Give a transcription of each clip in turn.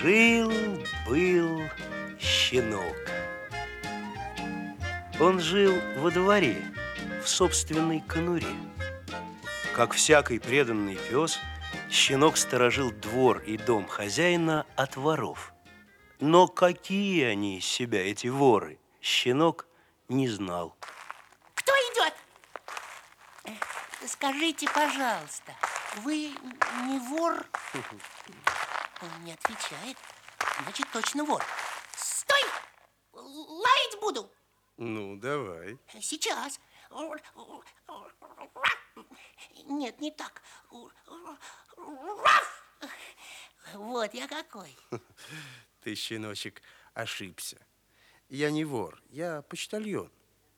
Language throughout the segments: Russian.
Жил-был щенок. Он жил во дворе, в собственной конуре. Как всякий преданный пес, щенок сторожил двор и дом хозяина от воров. Но какие они из себя, эти воры, щенок не знал. Кто идет? Э, скажите, пожалуйста, вы не вор? Он не отвечает. Значит, точно вор. Стой! Лаять буду. Ну, давай. Сейчас. Нет, не так. Вот я какой. Ты, щеночек, ошибся. Я не вор, я почтальон.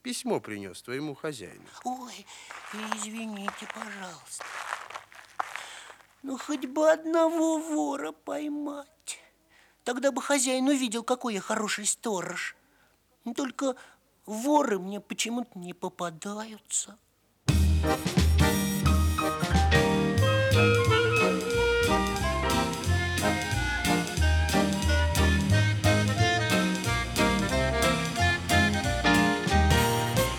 Письмо принес твоему хозяину. Ой, извините, пожалуйста. Ну, хоть бы одного вора поймать. Тогда бы хозяин увидел, какой я хороший сторож. Только воры мне почему-то не попадаются.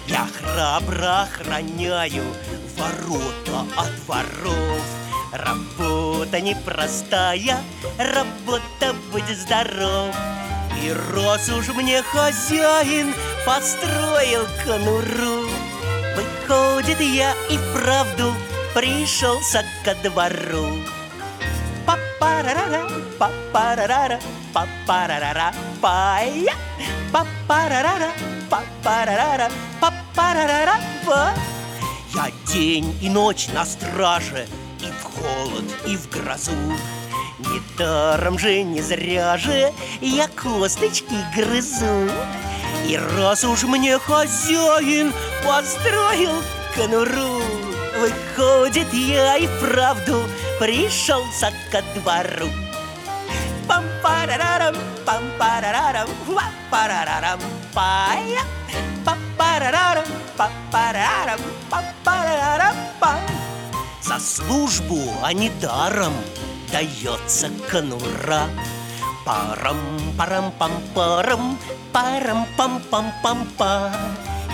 Я храбро охраняю ворота от воров. Работа непростая, работа будь здоров. И раз уж мне хозяин построил конуру, Выходит, я и вправду пришелся ко двору. Папарарара, папарарара, папарарара, пая. Папарарара, папарарара, папарарара, па. Я день и ночь на страже, холод, и в грозу. Недаром же, не зря же я косточки грызу. И раз уж мне хозяин построил конуру, Выходит, я и вправду пришелся ко двору. Пам-парарарам, пам-парарарам, ва-парарарам, пая. Пам-парарарам, пам-парарарам, пам. Службу, а не даром, дается конура. Парам-парам-пам-парам, парам-пам-пам-пам-па.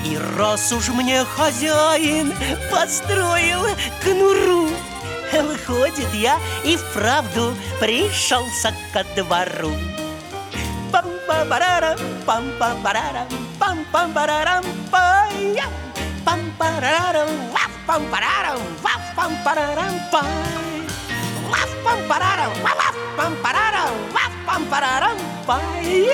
И раз уж мне хозяин построил конуру, Выходит, я и вправду пришелся ко двору. Пам-пам-парарам, пам-пам-парарам, пам-пам-парарам, пая. Пам-парарам, pararam pai. Lá pam pararam, lá pam pararam, lá pam pararam pai.